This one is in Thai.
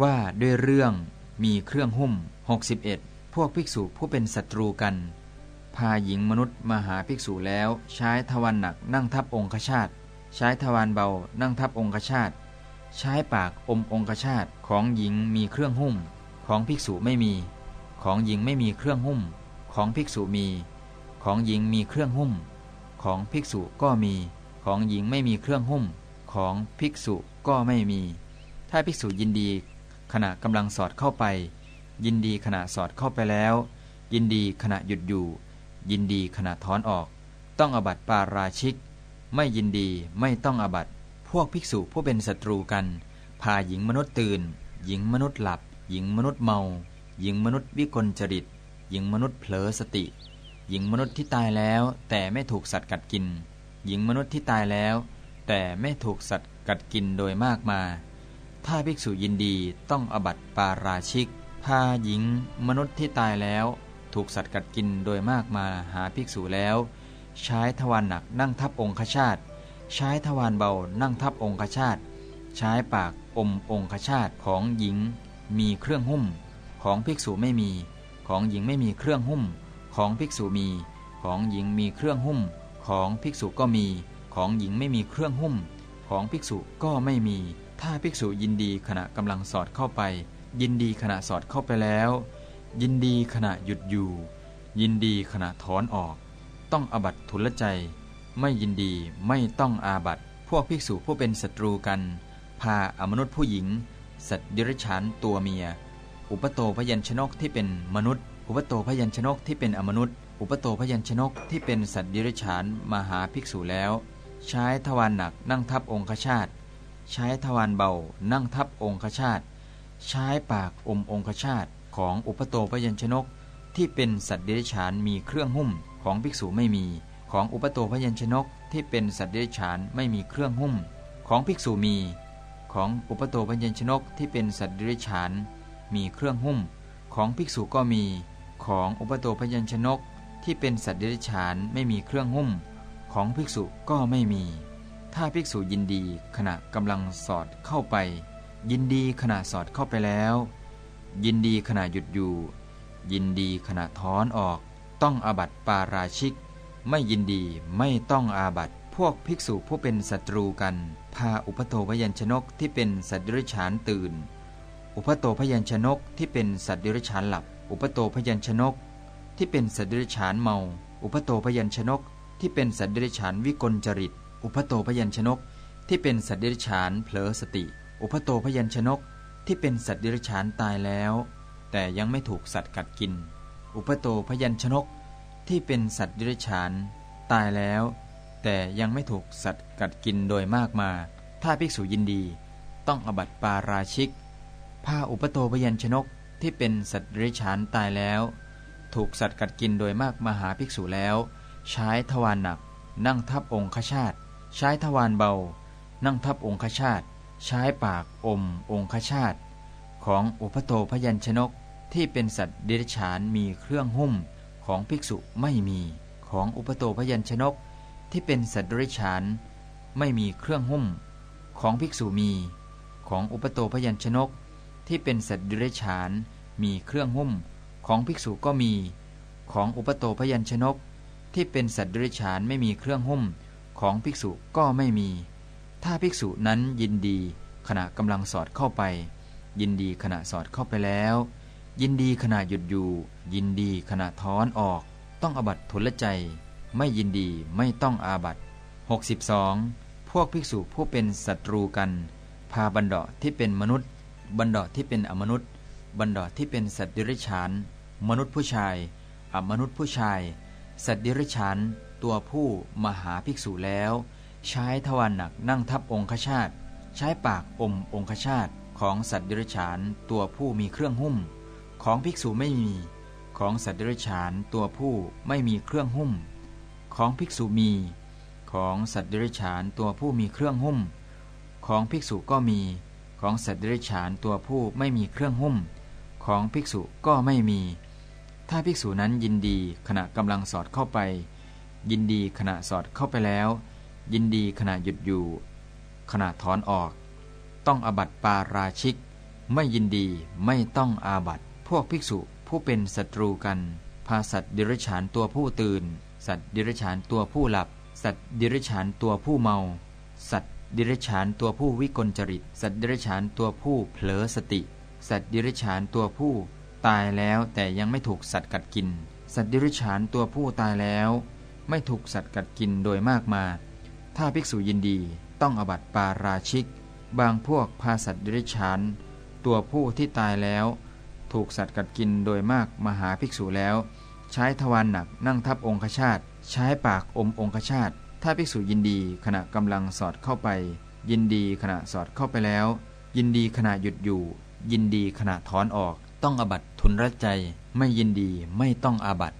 ว่าด้วยเรื่องมีเครื่องหุ้ม 61 พวกภิกษุผู้เป็นศัตรูกัน พาหญิงมนุษย์มาหาภิกษุแล้วใช้ทวารหนักนั่งทับองคชาตใช้ทวารเบานั่งทับองคชาตใช้ปากอมองคชาตของหญิงมีเครื่องหุ้ม ของภิกษุไม่มี ของหญิงไม่มีเครื่องหุ้ม ของภิกษุมี ของหญิงมีเครื่องหุ้ม ของภิกษุก็มี ของหญิงไม่มีเครื่องหุ้ม ของภิกษุก็ไม่มี ถ้าภิกษุยินดี ขณะกำลังสอดเข้าไป ยินดีขณะสอดเข้าไปแล้ว ยินดีขณะหยุดอยู่ ยินดีขณะถอนออก ต้องอบัตปาราชิก ไม่ยินดีไม่ต้องอบัตพวกภิกษุผู้เป็นศัตรูกัน พาหญิงมนุษย์ตื่น หญิงมนุษย์หลับ หญิงมนุษย์เมา หญิงมนุษย์วิกลจริต หญิงมนุษย์เผลอสติ หญิงมนุษย์ที่ตายแล้ว แต่ไม่ถูกสัตว์กัดกิน หญิงมนุษย์ที่ตายแล้ว แต่ไม่ถูกสัตว์กัดกินโดยมากมา ถ้าภิกษุยินดีต้องอบัติปาราชิก พาหญิง มนุษย์ที่ตายแล้ว ถูกสัตว์กัดกินโดยมากมาหาภิกษุแล้ว ใช้ทวารหนักนั่งทับองคชาต ใช้ทวารเบานั่งทับองคชาต ใช้ปากอมองคชาตของหญิง มีเครื่องหุ้ม ของภิกษุไม่มี ของหญิงไม่มีเครื่องหุ้ม ของภิกษุมี ของหญิงมีเครื่องหุ้ม ของภิกษุก็มี ของหญิงไม่มีเครื่องหุ้ม ของภิกษุก็ไม่มี ถ้าภิกษุยินดีขณะกำลังสอดเข้าไป ยินดีขณะสอดเข้าไปแล้ว ยินดีขณะหยุดอยู่ ยินดีขณะถอนออก ต้องอบัตทุลใจ ไม่ยินดีไม่ต้องอาบัตพวกภิกษุผู้เป็นศัตรูกัน พาอมนุษย์ผู้หญิง สัตว์ดิริชานตัวเมีย อุปโตพยัญชนกที่เป็นมนุษย์ อุปโตพยัญชนกที่เป็นอมนุษย์ อุปโตพยัญชนกที่เป็นสัตว์ดิริชานมาหาภิกษุแล้ว ใช้ทวารหนักนั่งทับองคชาติ ใช้ทวารเบา นั่งทับองคชาตใช้ปากอมองคชาตของอุปโตพยัญชนก ที่เป็นสัตว์เดรัจฉานมีเครื่องหุ้มของภิกษุไม่มี ของอุปโตพยัญชนกที่เป็นสัตว์เดรัจฉานไม่มีเครื่องหุ้ม ของภิกษุมี ของอุปโตพยัญชนกที่เป็นสัตว์เดรัจฉาน มีเครื่องหุ้ม ของภิกษุก็มี ของอุปโตพยัญชนกที่เป็นสัตว์เดรัจฉานไม่มีเครื่องหุ้ม ของภิกษุก็ไม่มี ถ้าภิกษุยินดีขณะกำลังสอดเข้าไป ยินดีขณะสอดเข้าไปแล้ว ยินดีขณะหยุดอยู่ ยินดีขณะถอนออก ต้องอาบัติปาราชิก ไม่ยินดีไม่ต้องอาบัติพวกภิกษุผู้เป็นศัตรูกัน พาอุปโตพยัญชนกที่เป็นสัตว์ดิริชานตื่น อุปโตพยัญชนกที่เป็นสัตว์ดิริชานหลับ อุปโตพยัญชนก ที่เป็นสัตว์ดิริชานเมา อุปโตพยัญชนกที่เป็นสัตว์ดิริชานวิกลจริต อุปโตพยัญชนกที่เป็นสัตว์ดิริชานเผลอสติ อุปโตพยัญชนกที่เป็นสัตว์ดิริชานตายแล้ว แต่ยังไม่ถูกสัตว์กัดกิน อุปโตพยัญชนกที่เป็นสัตว์ดิริชานตายแล้ว แต่ยังไม่ถูกสัตว์กัดกินโดยมากมา ถ้าภิกษุยินดี ต้องอบัติปาราชิก ผ้าอุปโตพยัญชนกที่เป็นสัตว์ดิริชานตายแล้ว ถูกสัตว์กัดกินโดยมากมาหาภิกษุแล้ว ใช้ทวารหนักนั่งทับองคชาต ใช้ทวารเบา นั่งทับองคชาตใช้ปากอมองคชาตของอุปโตพยัญชนกที่เป็นสัตว์เดรัจฉานมีเครื่องหุ้มของภิกษุไม่มีของอุปโตพยัญชนกที่เป็นสัตว์เดรัจฉานไม่มีเครื่องหุ้ม ของภิกษุมี ของอุปโตพยัญชนก ที่เป็นสัตว์เดรัจฉานมีเครื่องหุ้ม ของภิกษุก็มี ของอุปโตพยัญชนก ที่เป็นสัตว์เดรัจฉานไม่มีเครื่องหุ้ม ของภิกษุก็ไม่มี ถ้าภิกษุนั้นยินดีขณะกำลังสอดเข้าไป ยินดีขณะสอดเข้าไปแล้ว ยินดีขณะหยุดอยู่ ยินดีขณะถอนออก ต้องอบัตทุลใจ ไม่ยินดีไม่ต้องอาบัต62 พวกภิกษุผู้เป็นศัตรูกัน พาบันดาที่เป็นมนุษย์ บันดาที่เป็นอมนุษย์ บันดาที่เป็นสัตว์ดิริชาน มนุษย์ผู้ชาย อมนุษย์ผู้ชาย สัตว์ดิริชาน ตัวผู้มหาภิกษุแล้ว ใช้ทวารหนักนั่งทับองคชาตใช้ปากอมองคชาตของสัตว์ดิริชานตัวผู้มีเครื่องหุ้ม ของภิกษุไม่มี ของสัตว์ดิริชานตัวผู้ไม่มีเครื่องหุ้ม ของภิกษุมี ของสัตว์ดิริชานตัวผู้มีเครื่องหุ้ม ของภิกษุก็มี ของสัตว์ดิริชานตัวผู้ไม่มีเครื่องหุ้ม ของภิกษุก็ไม่มี ถ้าภิกษุนั้นยินดีขณะกำลังสอดเข้าไป ยินดีขณะสอดเข้าไปแล้ว ยินดีขณะหยุดอยู่ ขณะถอนออก ต้องอบัตปาราชิก ไม่ยินดีไม่ต้องอาบัตพวกภิกษุผู้เป็นศัตรูกัน พาสัตว์ดิริฉานตัวผู้ตื่น สัตว์ดิริฉานตัวผู้หลับ สัตว์ดิริฉานตัวผู้เมา สัตว์ดิริฉานตัวผู้วิกลจริต สัตว์ดิริฉานตัวผู้เผลอสติ สัตว์ดิริฉานตัวผู้ตายแล้วแต่ยังไม่ถูกสัตว์กัดกิน สัตว์ดิริฉานตัวผู้ตายแล้ว ไม่ถูกสัตว์กัดกินโดยมากมา ถ้าภิกษุยินดีต้องอบัติปาราชิก บางพวกพาสัตว์ดิริฉานตัวผู้ที่ตายแล้ว ถูกสัตว์กัดกินโดยมากมาหาภิกษุแล้ว ใช้ทวารหนักนั่งทับองคชาตใช้ปากอมองคชาตถ้าภิกษุยินดีขณะกำลังสอดเข้าไป ยินดีขณะสอดเข้าไปแล้ว ยินดีขณะหยุดอยู่ ยินดีขณะถอนออก ต้องอบัตทุนรใจ ไม่ยินดีไม่ต้องอาบัต